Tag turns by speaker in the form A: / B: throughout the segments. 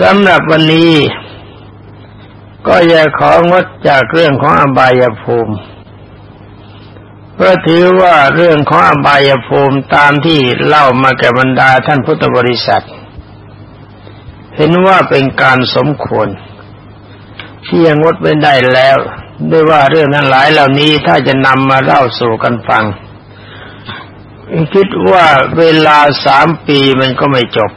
A: สำหรับวันนี้ ก็อย่าของดจากเรื่องของอบายภูมิเพราะถือว่าเรื่องของอบายภูมิตามที่เล่ามาแก่บรรดาท่านพุทธบริษัท เห็นว่าเป็นการสมควร ที่ยังงดไม่ได้แล้ว ด้วยว่าเรื่องนั้นหลายเหล่านี้ถ้าจะนำมาเล่าสู่กันฟัง คิดว่าเวลาสามปีมันก็ไม่จบ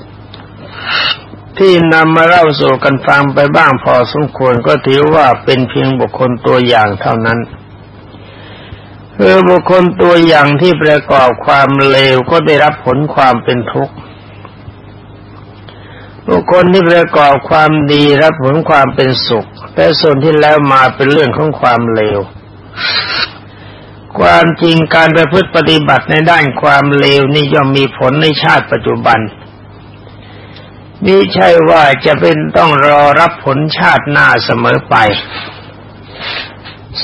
A: ที่นำมาเล่าสู่กันฟังไปบ้างพอสมควรก็ถือว่าเป็นเพียงบุคคลตัวอย่างเท่านั้นคือบุคคลตัวอย่างที่ประกอบความเลวก็ได้รับผลความเป็นทุกข์บุคคลที่ประกอบความดีรับผลความเป็นสุข แต่ส่วนที่แล้วมาเป็นเรื่องของความเลว ความจริงการประพฤติปฏิบัติในด้านความเลวนี่ย่อมมีผลในชาติปัจจุบัน นี่ใช่ว่าจะเป็นต้องรอรับผลชาติหน้าเสมอไป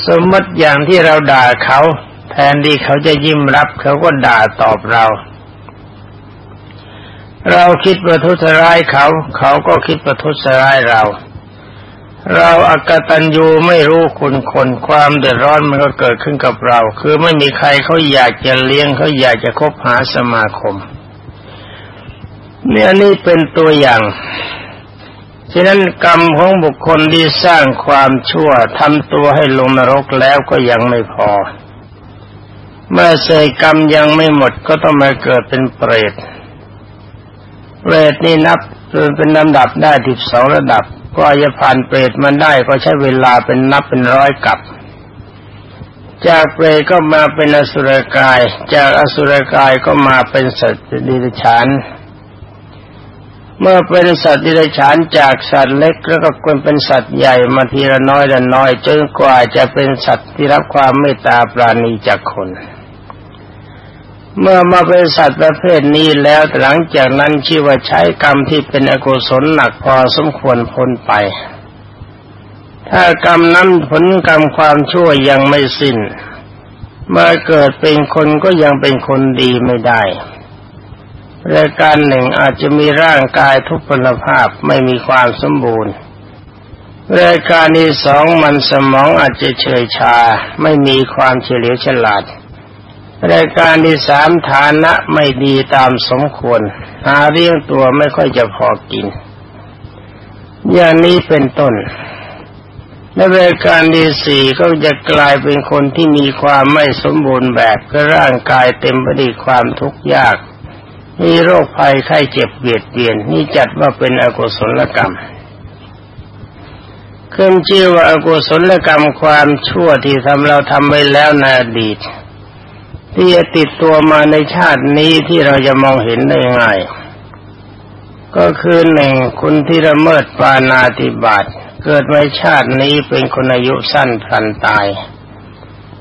A: สมมติอย่างที่เราด่าเขา แทนที่เขาจะยิ้มรับเขาก็ด่าตอบเรา เราคิดประทุษร้ายเขา เขาก็คิดประทุษร้ายเรา เราอากตันยูไม่รู้คุณคนความเดือดร้อนมันก็เกิดขึ้นกับเรา คือไม่มีใครเขาอยากจะเลี้ยงเขาอยากจะคบหาสมาคม เนี่ยนี่เป็นตัวอย่างฉะนั้นกรรมของบุคคลที่สร้างความชั่วทำตัวให้ลงนรกแล้วก็ยังไม่พอ เมื่อเศษกรรมยังไม่หมดก็ต้องมาเกิดเป็นเปรต เปรตนี่นับเป็นลำดับได้ทิบสองระดับ ก็จะผ่านเปรตมันได้ก็ใช้เวลาเป็นนับเป็นร้อยกับ จากเปรตก็มาเป็นอสุรกาย จากอสุรกายก็มาเป็นสัตว์ดิบฉาน เมื่อเป็นสัตว์ดิเรกชันจากสัตว์เล็กแล้วก็ควรเป็นสัตว์ใหญ่มาทีละน้อยละน้อยจนกว่าจะเป็นสัตว์ที่รับความเมตตาปราณีจากคน เมื่อมาเป็นสัตว์ประเภทนี้แล้วหลังจากนั้นชื่อว่าใช้กรรมที่เป็นอกุศลหนักพอสมควรพ้นไป ถ้ากรรมนั้นผลกรรมความชั่วยังไม่สิ้นเมื่อเกิดเป็นคนก็ยังเป็นคนดีไม่ได้ รายการหนึ่งอาจจะมีร่างกายทุพพลภาพไม่มีความสมบูรณ์รายการที่สองมันสมองอาจจะเฉยชา ไม่มีความเฉลียวฉลาดรายการที่สามฐานะไม่ดีตามสมควร หาเลี้ยงตัวไม่ค่อยจะพอกิน อย่างนี้เป็นต้นและรายการที่สี่ก็จะกลายเป็นคนที่มีความไม่สมบูรณ์แบบก็ร่างกายเต็มไปด้วยความทุกข์ยาก มีโรคภัยไข้เจ็บเบียดเบียนนี่จัดว่าเป็นอกุศลกรรมขึ้นชื่อว่าอกุศลกรรมความชั่วที่ทำเราทำไปแล้วในอดีต ที่จะติดตัวมาในชาตินี้ที่เราจะมองเห็นได้ง่ายก็คือหนึ่งคุณที่ละเมิดปานาติบาตเกิดในชาตินี้เป็นคนอายุสั้นพลันตาย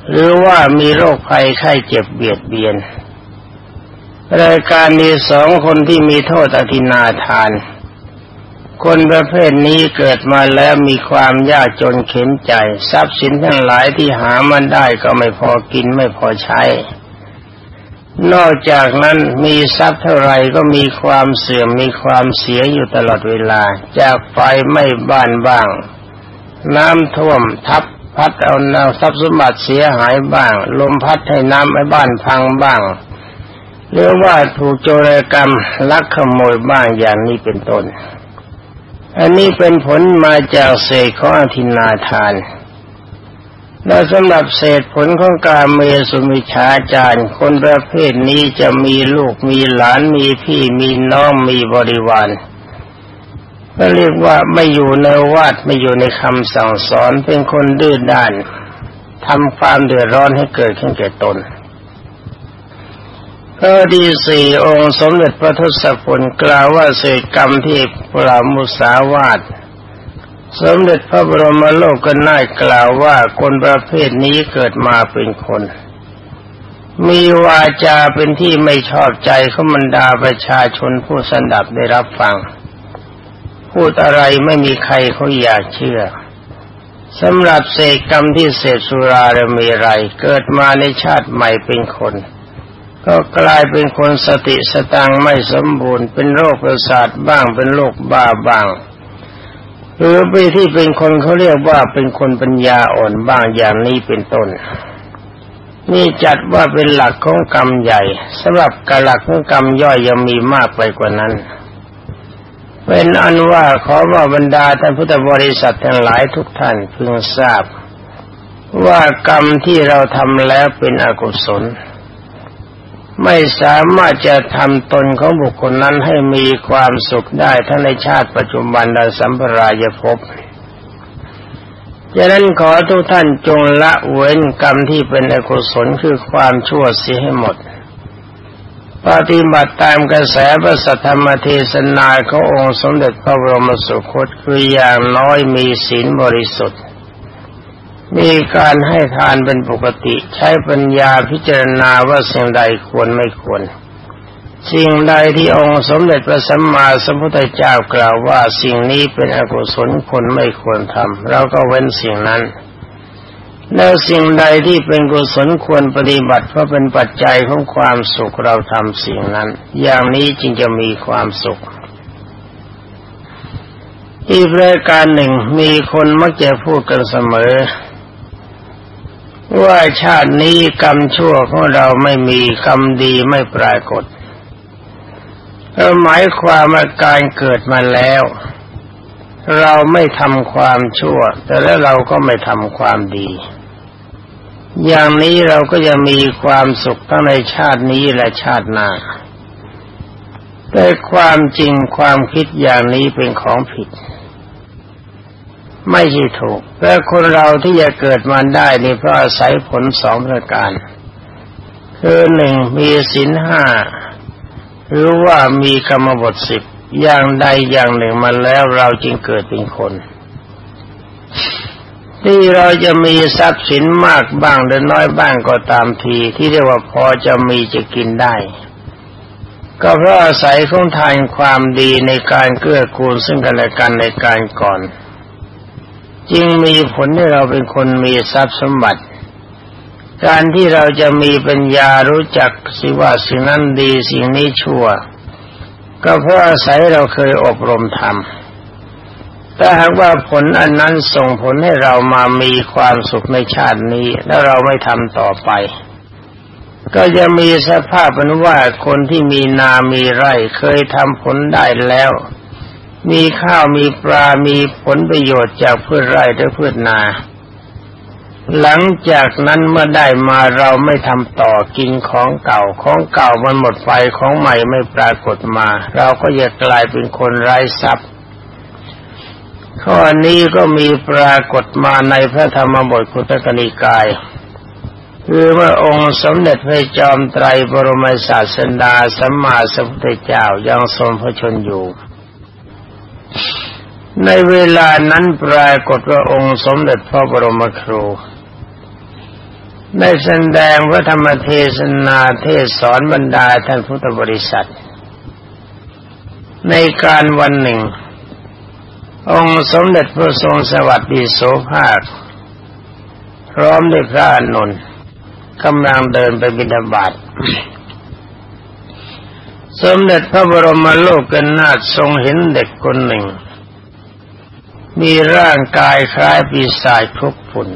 A: หรือว่ามีโรคภัยไข้เจ็บเบียดเบียน รายการนี้สองคนที่มีโทษอธินาทาน คนประเภทนี้เกิดมาแล้วมีความยากจนเข็นใจ ทรัพย์สินทั้งหลายที่หามันได้ก็ไม่พอกินไม่พอใช้ นอกจากนั้นมีทรัพย์เท่าไรก็มีความเสื่อมมีความเสียอยู่ตลอดเวลา จากไฟไม่บ้านบ้าง น้ำท่วมทับพัดเอาทรัพย์สมบัติเสียหายบ้าง ลมพัดให้น้ำไอ้บ้านพังบ้าง หรือว่าถูกโจรกรรมลักขโมยบ้างอย่างนี้เป็นต้น อันนี้เป็นผลมาจากเศษของอธินาทาน และสำหรับเศษผลของการเมสุมิชาจารย์คนประเภทนี้จะมีลูกมีหลานมีพี่มีน้องมีบริวารก็เรียกว่าไม่อยู่ในวาดไม่อยู่ในคำสั่งสอนเป็นคนดื้อด้านทำความเดือดร้อนให้เกิดขึ้นแก่ตน ข้อที่สี่องค์สมเด็จพระทศพลกล่าวว่าเศษกรรมที่ปรามุสาวาทสมเด็จพระบรมโลกก็น่ายกล่าวว่าคนประเภทนี้เกิดมาเป็นคน มีวาจาเป็นที่ไม่ชอบใจเขาบรรดาประชาชนผู้สันดับได้รับฟัง พูดอะไรไม่มีใครเขาอยากเชื่อสำหรับเศษกรรมที่เสพสุราและมีไร เกิดมาในชาติใหม่เป็นคน ก็กลายเป็นคนสติสตังไม่สมบูรณ์ เป็นโรคประสาทบ้างเป็นโรคบ้าบ้างหรือไปที่เป็นคนเขาเรียกว่าเป็นคนปัญญาอ่อนบ้างอย่างนี้เป็นต้น นี่จัดว่าเป็นหลักของกรรมใหญ่สำหรับกหลักของกรรมย่อยยังมีมากไปกว่านั้น เป็นอันว่าขอว่าบรรดาท่านพุทธบริษัททั้งหลายทุกท่านพึงทราบ ว่ากรรมที่เราทำแล้วเป็นอกุศล ไม่สามารถจะทำตนของบุคคลนั้นให้มีความสุขได้ทั้งในชาติปัจจุบันและสัมปรายภพดังนั้นขอทุกท่านจงละเว้นกรรมที่เป็นอกุศลคือความชั่วเสียให้หมด ปฏิบัติตามกระแสพระสัทธรรมเทศนาขององค์สมเด็จพระบรมสุคตคืออย่างน้อยมีศีลบริสุทธิ์ มีการให้ทานเป็นปกติ ใช้ปัญญาพิจารณาว่าสิ่งใดควรไม่ควร สิ่งใดที่องค์สมเด็จพระสัมมาสัมพุทธเจ้ากล่าวว่าสิ่งนี้เป็นอกุศลคนไม่ควรทำเราก็เว้นสิ่งนั้น แล้วสิ่งใดที่เป็นกุศลควรปฏิบัติเพราะเป็นปัจจัยของความสุขเราทำสิ่งนั้น อย่างนี้จึงจะมีความสุขอีกรายการหนึ่งมีคนมักจะพูดกันเสมอ ว่าชาตินี้กรรมชั่วของเราไม่มีกรรมดีไม่ปรากฏหมายความว่าการเกิดมาแล้ว เราไม่ทำความชั่ว แต่แล้วเราก็ไม่ทำความดี อย่างนี้เราก็จะมีความสุขทั้งในชาตินี้และชาติหน้าแต่ความจริงความคิดอย่างนี้เป็นของผิด ไม่ใช่ถูกและคนเราที่จะเกิดมาได้นี่เพราะอาศัยผลสองประการ คือหนึ่งมีศีลห้าหรือว่ามีกรรมบทสิบอย่างใดอย่างหนึ่งมาแล้วเราจึงเกิดเป็นคน ที่เราจะมีทรัพย์สินมากบ้างหรือน้อยบ้างก็ตามที ที่เรียกว่าพอจะมีจะกินได้ ก็เพราะอาศัยของทานความดีในการเกื้อกูลซึ่งกันและกันในการก่อน จึงมีผลให้เราเป็นคนมีทรัพย์สมบัติ การที่เราจะมีปัญญารู้จักสิว่าสิ่งนั้นดีสิ่งนี้ชั่ว ก็เพราะอาศัยเราเคยอบรมทำแต่หากว่าผลอันนั้นส่งผลให้เรามามีความสุขในชาตินี้ แล้วเราไม่ทำต่อไป ก็จะมีสภาพเป็นว่าคนที่มีนามีไร่เคยทำผลได้แล้ว มีข้าวมีปลา มีผลประโยชน์จากพืชไร่และพืชนา หลังจากนั้นเมื่อได้มาเราไม่ทำต่อกินของเก่า ของเก่ามันหมดไปของใหม่ไม่ปรากฏมา เราก็จะกลายเป็นคนไร้ทรัพย์ ข้อนี้ก็มีปรากฏมาในพระธรรมบทคุตกนิกายคือเมื่อองค์สมเด็จพระจอมไตรบรมศาสดาสัมมาสัมพุทธเจ้ายังทรงพระชนอยู่ ในเวลานั้นปรากฏว่าองค์สมเด็จพระบรมครูได้แสดงพระธรรมเทศนาเทศสอนบรรดาท่านพุทธบริษัท ในการวันหนึ่ง องค์สมเด็จพระทรงสวัสดีโสภาค พร้อมด้วยพระอนุนกำลังเดินไปบิณฑบาต สมเด็จพระบรมโลกกันนาถทรงเห็นเด็กคนหนึ่ง มีร่างกายคล้ายปีศาจคลุกฝุ่น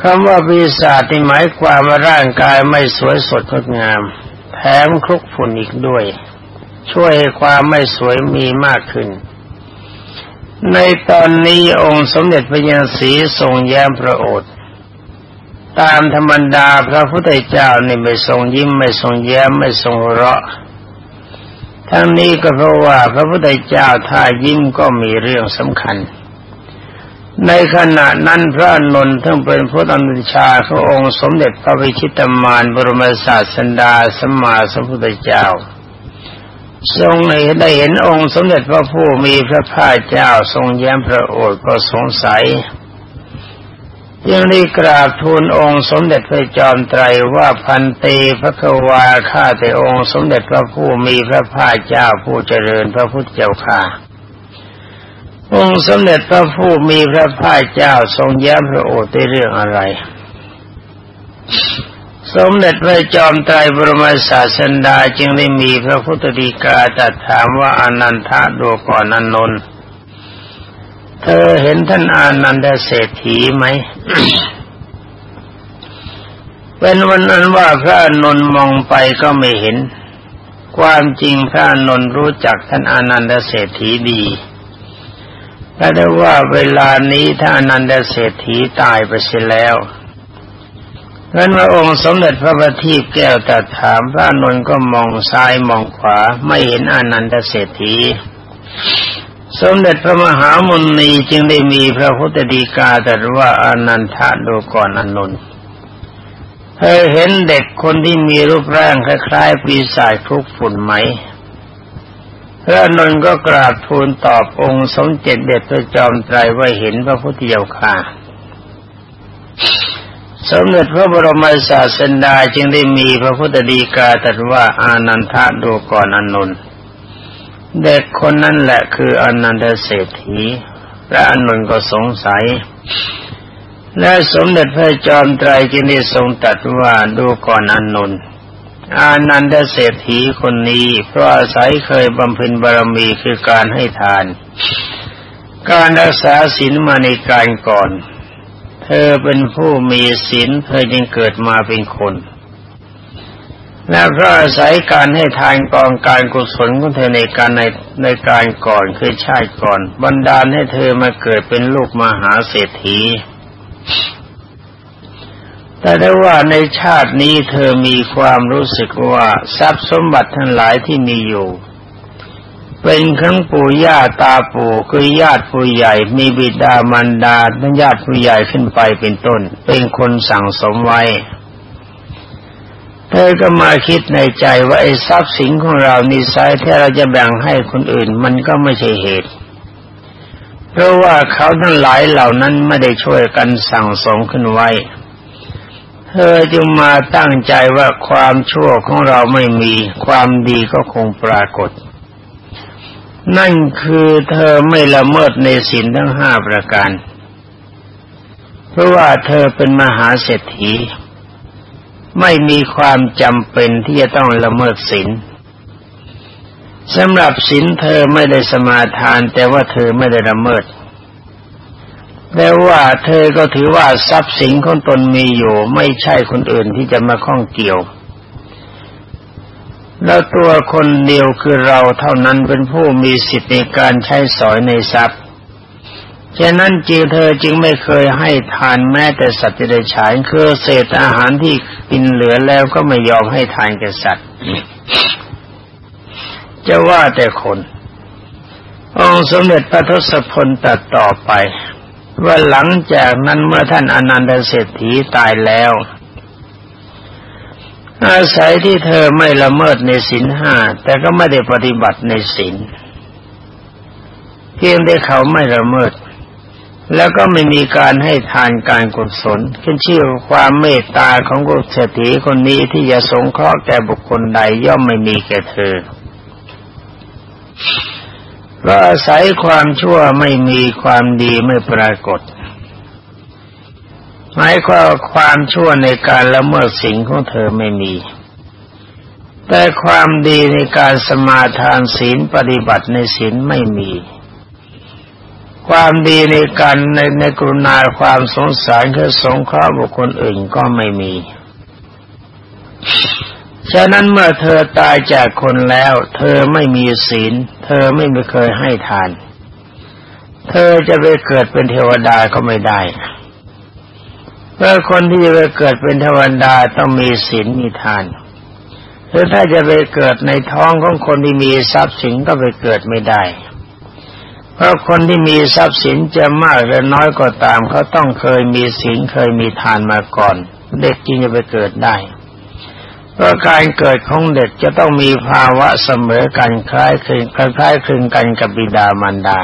A: คำว่าปีศาจที่หมายความว่าร่างกายไม่สวยสดงดงาม แถมคลุกฝุ่นอีกด้วย ช่วยให้ความไม่สวยมีมากขึ้น ในตอนนี้องค์สมเด็จพระยาศรีทรงแย้มพระโอษฐ์ ตามธรรมดาพระพุทธเจ้านี่ไม่ทรงยิ้มไม่ทรงแย้มไม่ทรงเราะ ทั้งนี้ก็เพราะว่าพระพุทธเจ้าถ้ายิ้มก็มีเรื่องสำคัญ ในขณะนั้นพระนนท์ทั้งเป็นพระอนุชาขององค์สมเด็จพระวิชิตมารบรมศาสดาสมมาสัมพุทธเจ้า ทรงได้เห็นองค์สมเด็จพระผู้มีพระภาคเจ้าทรงแย้มพระโอษฐ์ก็สงสัย ยังได้กราบทูลองค์สมเด็จพระจอมไตรว่าพันเตพระควาข้าแต่องค์สมเด็จพระผู้มีพระภาคเจ้าผู้เจริญพระพุทธเจ้าข้าองค์สมเด็จพระผู้มีพระภาคเจ้าทรงย้ำพระโอษฐ์ในเรื่องอะไร สมเด็จพระจอมไตรบรมศาสดาจึงได้มีพระพุทธดีกาจัดถามว่าอนันทะดูก่อนอนนท์ เธอเห็นท่านอานันดเศรษฐีไหมเป็นวันนั้นว่าพระนนมองไปก็ไม่เห็น ความจริงพระนนรู้จักท่านอานันดเศรษฐีดีแต่ได้ว่าเวลานี้ท่านอนันดเศรษฐีตายไปเสียแล้วเมื่อพระองค์สมเด็จพระบัณฑิตแก้วตรัสถามพระนนท์ก็มองซ้ายมองขวาไม่เห็นอานันดเศรษฐี สมเด็จพระมหามุนีจึงได้มีพระพุทธดีกาตรัสว่าอานันทะดูก่อนอานนท์เธอเห็นเด็กคนที่มีรูปร่างคล้ายๆปีศาจคลุกฝุ่นไหมพระนนท์ก็กราบทูลตอบองค์สมเด็จเด็ดพระจอมไตรว่าเห็นพระพุทธเจ้าค่ะสมเด็จพระบรมศาสดาจึงได้มีพระพุทธดีกาตรัสว่าอานันทะดูก่อนอนนท์ เด็กคนนั้นแหละคืออนันตเศรษฐีพระอนุนก็สงสัย และสมเด็จพระจอมไตรจึงได้ทรงตรัสว่าดูก่อนอนนท์อานันตเศรษฐีคนนี้เพราะอาศัยเคยบำเพ็ญบารมีคือการให้ทาน การรักษาศีลมาในการก่อน เธอเป็นผู้มีศีลเธอจึงเกิดมาเป็นคน และเพราะอาศัยการให้ทานกองการกุศลของเธอในการในในการก่อนคือชาติก่อน บันดาลให้เธอมาเกิดเป็นลูกมหาเศรษฐี แต่ได้ว่าในชาตินี้เธอมีความรู้สึกว่าทรัพย์สมบัติทั้งหลายที่มีอยู่ เป็นขั้งปู่ย่าตาปู่คือญาติผู้ใหญ่ มีบิดามารดานญาติผู้ใหญ่ขึ้นไปเป็นต้น เป็นคนสั่งสมไว้ เธอก็มาคิดในใจว่าไอ้ทรัพย์สินของเรานิสัยที่เราจะแบ่งให้คนอื่น มันก็ไม่ใช่เหตุ เพราะว่าเขาทั้งหลายเหล่านั้นไม่ได้ช่วยกันสั่งสมขึ้นไว้ เธอจึงมาตั้งใจว่าความชั่วของเราไม่มี ความดีก็คงปรากฏ นั่นคือเธอไม่ละเมิดในศีลทั้งห้าประการ เพราะว่าเธอเป็นมหาเศรษฐี ไม่มีความจำเป็นที่จะต้องละเมิดศีลสำหรับศีลเธอไม่ได้สมาทาน แต่ว่าเธอไม่ได้ละเมิดแต่ว่าเธอก็ถือว่าทรัพย์สินของตนมีอยู่ ไม่ใช่คนอื่นที่จะมาข้องเกี่ยว แล้วตัวคนเดียวคือเราเท่านั้นเป็นผู้มีสิทธิในการใช้สอยในทรัพย์ ฉะนั้นจีเธอจึงไม่เคยให้ทานแม้แต่สัตว์เดรัจฉานคือเศษอาหารที่กินเหลือแล้วก็ไม่ยอมให้ทานแก่สัตว์ จะว่าแต่คนองค์สมเด็จพระทศพลตัดต่อไปว่าหลังจากนั้นเมื่อท่านอนันตเศรษฐีตายแล้ว อาศัยที่เธอไม่ละเมิดในศีลห้าแต่ก็ไม่ได้ปฏิบัติในศีลเพียงแต่เขาไม่ละเมิด แล้วก็ไม่มีการให้ทานการกุศลขึ้นชื่อความเมตตาของกุศลีคนนี้ที่จะสงเคราะห์แก่บุคคลใดย่อมไม่มีแก่เธอเพราะอาศัยความชั่วไม่มีความดีไม่ปรากฏหมายความความชั่วในการละเมิดสิ่งของเธอไม่มี แต่ความดีในการสมาทานศีลปฏิบัติในศีลไม่มี ความดีในการในในกรุณาความสงสารคือสงเคราะห์บุคคลอื่นก็ไม่มี ฉะนั้นเมื่อเธอตายจากคนแล้ว เธอไม่มีศีล เธอไม่เคยให้ทาน เธอจะไปเกิดเป็นเทวดาก็ไม่ได้เพราะคนที่จะไปเกิดเป็นเทวดาต้องมีศีลมีทานหรือถ้าจะไปเกิดในท้องของคนที่มีทรัพย์สินก็ไปเกิดไม่ได้ เพราะคนที่มีทรัพย์สินจะมากหรือน้อยก็ตามเขาต้องเคยมีศีลเคยมีทานมาก่อน เด็กจึงจะไปเกิดได้เพราะการเกิดของเด็กจะต้องมีภาวะเสมอกันคล้ายคลึงคล้ายคลึงกันกับบิดามารดา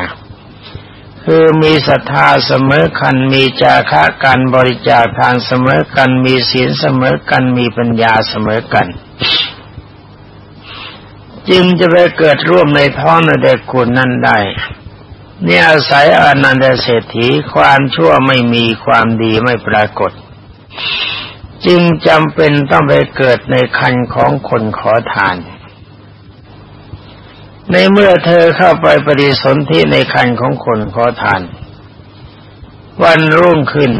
A: คือมีศรัทธาเสมอกันมีจาคะกันบริจาคทานเสมอกันมีศีลเสมอกันมีปัญญาเสมอกันจึงจะไปเกิดร่วมในท้องในเด็กคุณนั้นได้ เนี่อาศัยอนันตเศรษฐีความชั่วไม่มีความดีไม่ปรากฏ จึงจำเป็นต้องไปเกิดในคันของคนขอทาน ในเมื่อเธอเข้าไปปฏิสนธิในคันของคนขอทาน วันรุ่งขึ้น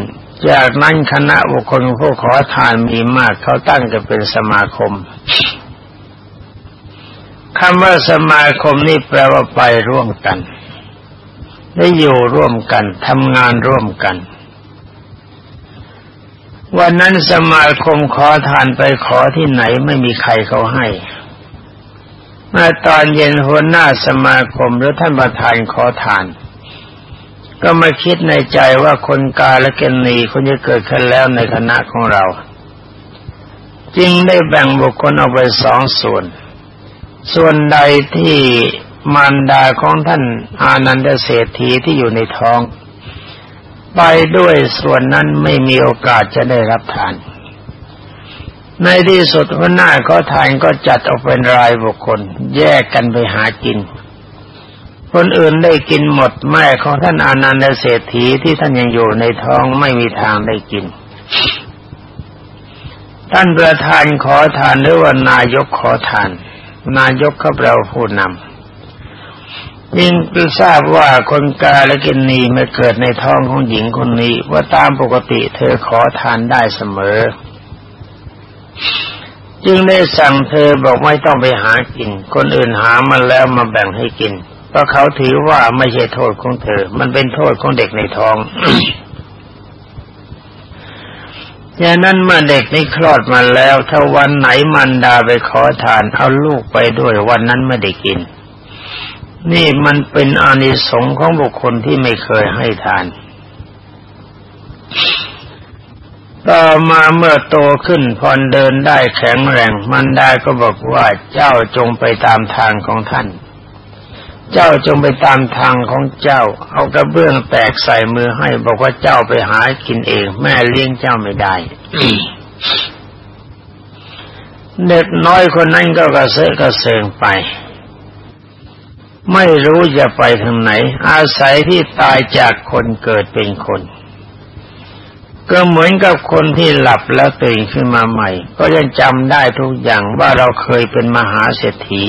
A: จากนั้นคณะบุคคลผู้ขอทานมีมากเขาตั้งกันเป็นสมาคมคำว่าสมาคมนี่แปลว่าไปร่วมกัน ได้อยู่ร่วมกันทำงานร่วมกัน วันนั้นสมาคมขอทานไปขอที่ไหนไม่มีใครเขาให้เมื่อตอนเย็นหัวหน้าสมาคมหรือท่านประธานขอทาน ก็มาคิดในใจว่าคนกาและเกณีคนจะเกิดขึ้นแล้วในคณะของเรา จึงได้แบ่งบุคคลออกไปสองส่วน ส่วนใดที่ มารดาของท่านอานันตเศรษฐีที่อยู่ในท้อง ไปด้วยส่วนนั้นไม่มีโอกาสจะได้รับทาน ในที่สุดหัวหน้าก็ทานก็จัดออกเป็นรายบุคคล แยกกันไปหากิน คนอื่นได้กินหมดแม่ของท่านอานันดเศรษฐีที่ท่านยังอยู่ในท้องไม่มีทางได้กินท่านประธานขอทานหรือว่านายกขอทาน นายกเขาเราผู้นำ ยิ่งทราบว่าคนกาและกินนีมาเกิดในท้องของหญิงคนนี้ ว่าตามปกติเธอขอทานได้เสมอ จึงได้สั่งเธอบอกไม่ต้องไปหากิน คนอื่นหามาแล้วมาแบ่งให้กิน เพราะเขาถือว่าไม่ใช่โทษของเธอ มันเป็นโทษของเด็กในท้องอย่างนั้นเมื่อเด็กนี้คลอดมาแล้ว ถ้าวันไหนมันดาไปขอทาน เอาลูกไปด้วยวันนั้นไม่ได้กิน นี่มันเป็นอานิสงส์ของบุคคลที่ไม่เคยให้ทาน ต่อมาเมื่อโตขึ้นพอเดินได้แข็งแรงมันได้ก็บอกว่าเจ้าจงไปตามทางของท่าน เจ้าจงไปตามทางของเจ้า เอากระเบื้องแตกใส่มือให้บอกว่าเจ้าไปหากินเอง แม่เลี้ยงเจ้าไม่ได้เด็กน้อยคนนั้นก็กระเซาะกระเซิงไป ไม่รู้จะไปทางไหน อาศัยที่ตายจากคนเกิดเป็นคน ก็เหมือนกับคนที่หลับแล้วตื่นขึ้นมาใหม่ ก็ยังจำได้ทุกอย่างว่าเราเคยเป็นมหาเศรษฐี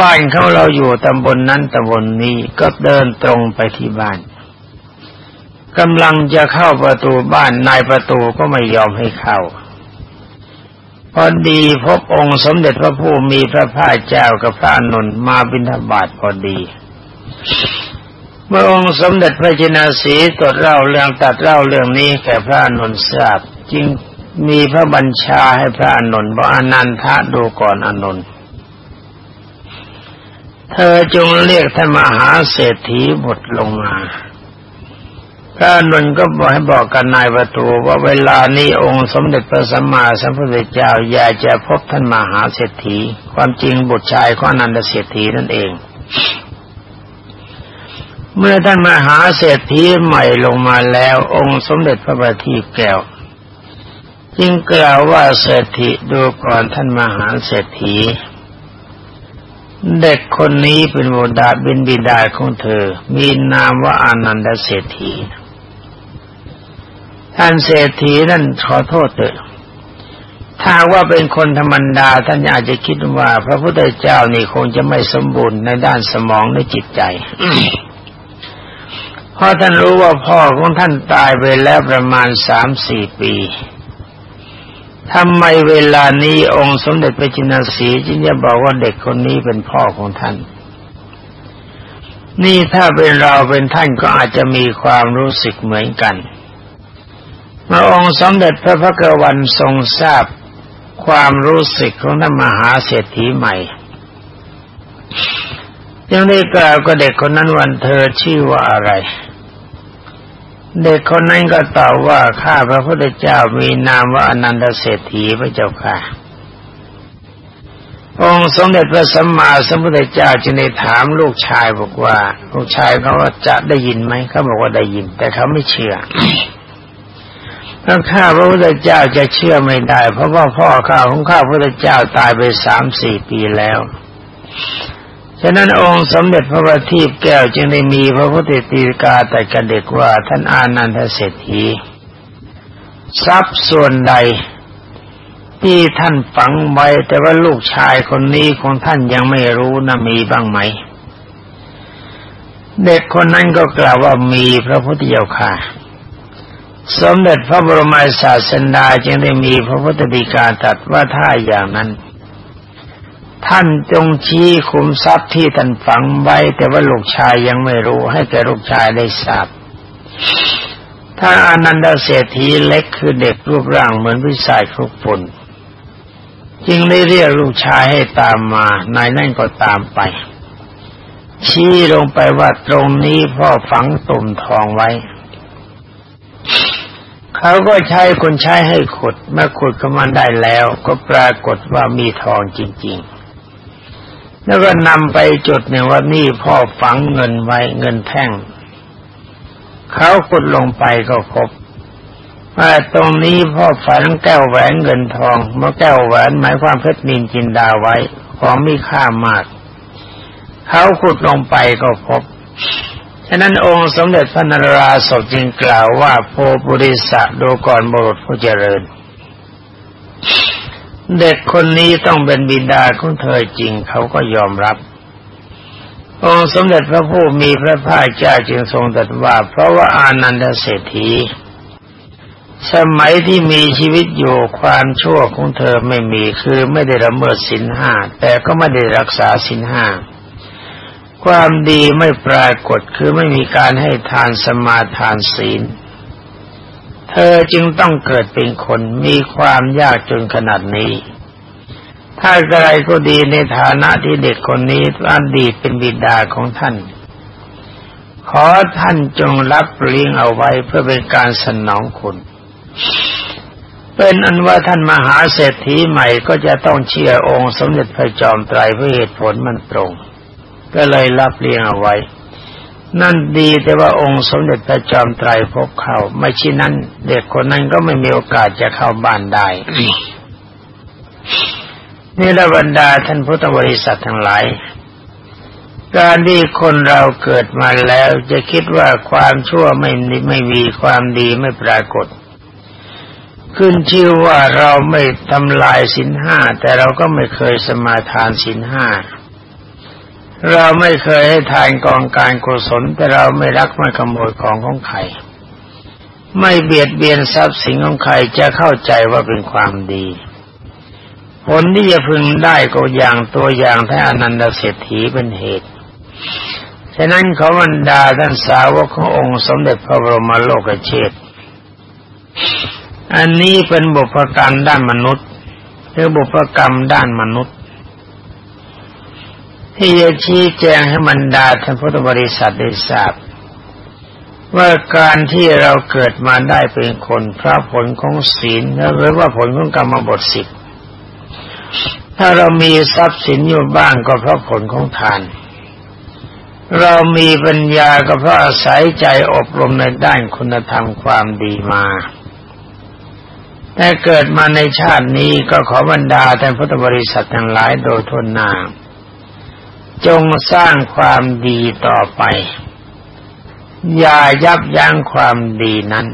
A: บ้านเขาเราอยู่ตำบลนนั้นตำบลนนี้ก็เดินตรงไปที่บ้านกำลังจะเข้าประตูบ้านนายประตูก็ไม่ยอมให้เข้า พอดีพบองค์สมเด็จพระผู้มีพระภาคเจ้ากับพระอนุนมาบิณฑบาตพอดี เมื่อองค์สมเด็จพระจินาสีตรวจเล่าเรื่องตัดเล่าเรื่องนี้แก่พระอนุนทราบ จึงมีพระบัญชาให้พระอนุนบอกอนันทะดูก่อนอนุนเธอจงเรียกท่านมหาเศรษฐีบทลงมา พระอนุนก็บอกให้บอกกันนายประตูว่าเวลานี้องค์สมเด็จพระสัมมาสัมพุทธเจ้าอยากจะพบท่านมหาเศรษฐี ความจริงบุตรชายของอนันตเศรษฐีนั่นเอง เมื่อท่านมหาเศรษฐีใหม่ลงมาแล้ว องค์สมเด็จพระบัณฑิตแก้วจึงกล่าวว่าเศรษฐีดูก่อนท่านมหาเศรษฐี เด็กคนนี้เป็นโมดาบินบิดาของเธอ มีนามว่าอานันดเศรษฐี ท่านเศรษฐีนั่นขอโทษเถอะถ้าว่าเป็นคนธรรมดาท่านอาจจะคิดว่า พระพุทธเจ้านี่คงจะไม่สมบูรณ์ในด้านสมองในจิตใจเพราะท่านรู้ว่าพ่อของท่านตายไปแล้วประมาณสามสี่ปีทำไมเวลานี้องค์สมเด็จพระจินสีจึงจะบอกว่าเด็กคนนี้เป็นพ่อของท่าน นี่ถ้าเป็นเราเป็นท่านก็อาจจะมีความรู้สึกเหมือนกัน เมื่อองค์สมเด็จพระพักวันทรงทราบความรู้สึกของท่านมหาเศรษฐีใหม่ยังได้กล่าวกับเด็กคนนั้นวันเธอชื่อว่าอะไร เด็กคนนั้นก็ตอบว่าข้าพระพุทธเจ้ามีนามว่าอนันตเศรษฐีพระเจ้าค่ะ องค์สมเด็จพระสัมมาสัมพุทธเจ้าจึงได้ถามลูกชายบอกว่า ลูกชายเขาว่าจะได้ยินไหมเขาบอกว่าได้ยิน แต่เขาไม่เชื่อ ถ้าข้าพระพุทธเจ้าจะเชื่อไม่ได้ เพราะว่าพ่อข้าของข้าพระพุทธเจ้าตายไปสามสี่ปีแล้วฉะนั้นองค์สมเด็จพระบัณฑิตแก้วจึงได้มีพระพุทธตีกาแต่กระเด็กว่าท่านอานันทเศรษฐีทรัพย์ส่วนใด ที่ท่านฝังไว้แต่ว่าลูกชายคนนี้ของท่านยังไม่รู้นะมีบ้างไหม เด็กคนนั้นก็กล่าวว่ามีพระพุทธเจ้าค่ะ สมเด็จพระบรมศาสดาจึงได้มีพระพุทธดีกาตรัสว่าถ้าอย่างนั้น ท่านจงชี้ขุมทรัพย์ที่ท่านฝังไว้ แต่ว่าลูกชายยังไม่รู้ให้แก่ลูกชายได้ทราบถ้าอนันดาเศรษฐีเล็กคือเด็กรูปร่างเหมือนวิสัยครุกฝุ่นจึงได้เรียกลูกชายให้ตามมานายนั่นก็ตามไป ชี้ลงไปว่าตรงนี้พ่อฝังตุ่มทองไว้ เขาก็ใช้คนใช้ให้ขุดเมื่อขุดก็มันได้แล้ว ก็ปรากฏว่ามีทองจริง ๆ แล้วก็นำไปจุดหนึ่งว่านี่พ่อฝังเงินไว้เงินแท่งเขาขุดลงไปก็พบว่าตรงนี้พ่อฝันแก้วแหวนเงินทองเมื่อแก้วแหวนหมายความเพชรนินจินดาไว้ของมีค่ามาก เขาขุดลงไปก็พบ ฉะนั้นองค์สมเด็จพระนราศจึงกล่าวว่าโพบุริสะดูก่อนบุรุษผู้เจริญ เด็กคนนี้ต้องเป็นบิดาของเธอจริงเขาก็ยอมรับ องค์สมเด็จพระผู้มีพระภาคเจ้าจึงทรงตรัสว่า เพราะว่าอานันดเศรษฐีสมัยที่มีชีวิตอยู่ความชั่วของเธอไม่มีคือไม่ได้ละเมิดสินห้าแต่ก็ไม่ได้รักษาสินห้า ความดีไม่ปรากฏคือไม่มีการให้ทานสมาทานศีล เธอจึงต้องเกิดเป็นคนมีความยากจนขนาดนี้ ถ้าอะไรก็ดีในฐานะที่เด็กคนนี้อันดีเป็นบิดาของท่าน ขอท่านจงรับเลี้ยงเอาไว้เพื่อเป็นการสนองคุณ เป็นอันว่าท่านมหาเศรษฐีใหม่ก็จะต้องเชื่อองค์สมเด็จพระจอมไตรเพราะเหตุผลมันตรง ก็เลยรับเลี้ยงเอาไว้ นั่นดีแต่ว่าองค์สมเด็จพระจอมไตรพบเขาไม่ช่นนั้น เด็กคนนั้นก็ไม่มีโอกาสจะเข้าบ้านได้นี่ละบรรดาท่านพุทธบริษัททั้งหลาย การที่คนเราเกิดมาแล้วจะคิดว่าความชั่วไม่ไม่มีความดีไม่ปรากฏ ขึ้นชื่อว่าเราไม่ทำลายสินห้าแต่เราก็ไม่เคยสมาทานสินห้า เราไม่เคยให้ทานกองการกุศลแต่เราไม่รักไม่ขโมยของของใครไม่เบียดเบียนทรัพย์สินของใครจะเข้าใจว่าเป็นความดี ผลที่จะพึงได้ก็อย่างตัวอย่างท่านอนันตเศรษฐีเป็นเหตุ ฉะนั้นเขาบรรดาท่านสาวกขององค์สมเด็จพระบรมโลกเชษอันนี้เป็นบุพกรรมด้านมนุษย์ หรือบุพกรรมด้านมนุษย์ ที่จะชี้แจงให้บรรดาท่านพุทธบริษัทได้ทราบ ว่าการที่เราเกิดมาได้เป็นคนพระผลของศีลหรือว่าผลของกรรมบทสิบถ้าเรามีทรัพย์สินอยู่บ้างก็เพราะผลของทาน เรามีปัญญาก็เพราะอาศัยใจอบรมในด้านคุณธรรมความดีมาแต่เกิดมาในชาตินี้ก็ขอบรรดาท่านพุทธบริษัททั้งหลายโดยทนนา จงสร้างความดีต่อไป อย่ายับยั้งความดีนั้น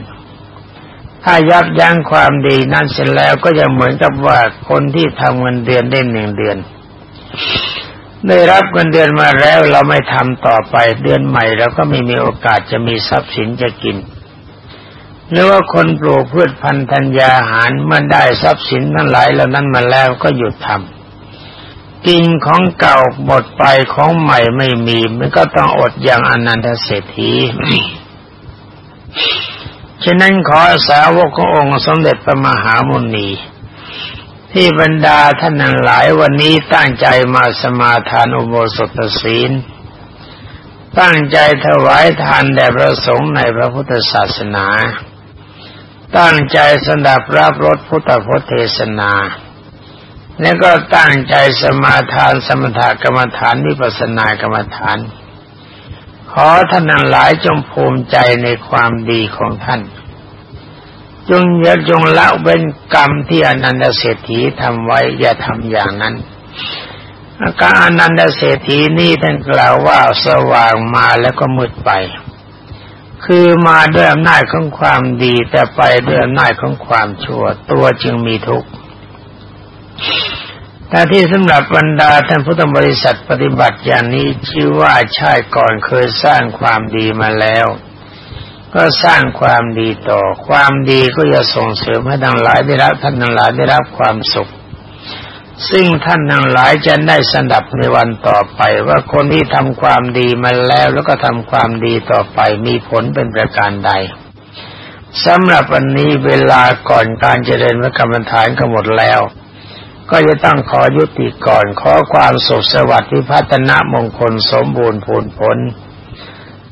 A: ถ้ายับยั้งความดีนั้นเสร็จแล้วก็จะเหมือนกับว่าคนที่ทำเงินเดือนได้หนึ่งเดือน ได้รับเงินเดือนมาแล้วเราไม่ทำต่อไปเดือนใหม่เราก็ไม่มีโอกาสจะมีทรัพย์สินจะกินหรือว่าคนปลูกพืชพันธุ์ธัญญาหารเมื่อได้ทรัพย์สินทั้งหลายเหล่านั้นมาแล้วก็หยุดทำ กินของเก่าหมดไปของใหม่ไม่มี มันก็ต้องอดอย่างอนันตเศรษฐีฉะนั้นขอสาวกขององค์สมเด็จพระมหามุนี ที่บรรดาท่านหลายวันนี้ตั้งใจมาสมาทานอุโบสถศีล ตั้งใจถวายทานแด่พระสงฆ์ในพระพุทธศาสนา ตั้งใจสดับรับรสพุทธพจน์เทศนา แล้วก็ตั้งใจสมาทานสมถกรรมฐานวิปัสนากรรมฐาน ขอท่านหลายจงภูมิใจในความดีของท่าน จงอย่าจงละเว้นกรรมที่อนันตเศรษฐีทำไว้อย่าทำอย่างนั้นอาการอนันตเศรษฐีนี่ท่านกล่าวว่าสว่างมาแล้วก็มืดไป คือมาด้วยอำนาจของความดีแต่ไปด้วยอำนาจของความชั่วตัวจึงมีทุกข์ แต่ที่สำหรับบรรดาท่านพุทธบริษัทปฏิบัติอย่างนี้ชื่อว่าชาติก่อนเคยสร้างความดีมาแล้ว ก็สร้างความดีต่อ ความดีก็จะส่งเสริมให้ทั้งหลายได้รับท่านทั้งหลายได้รับความสุข ซึ่งท่านทั้งหลายจะได้สนับในวันต่อไป ว่าคนที่ทำความดีมาแล้วแล้วก็ทำความดีต่อไปมีผลเป็นประการใดสำหรับวันนี้เวลาก่อนการเจริญพระกรรมฐานก็หมดแล้ว ก็จะต้องขอยุติก่อนขอความสุขสวัสดิ์พิพัฒนมงคลสมบูรณ์ผลผล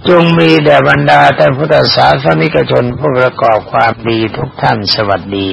A: จงมีแด่บรรดาท่านพุทธศาสนิกชนผู้ประกอบความดีทุกท่านสวัสดี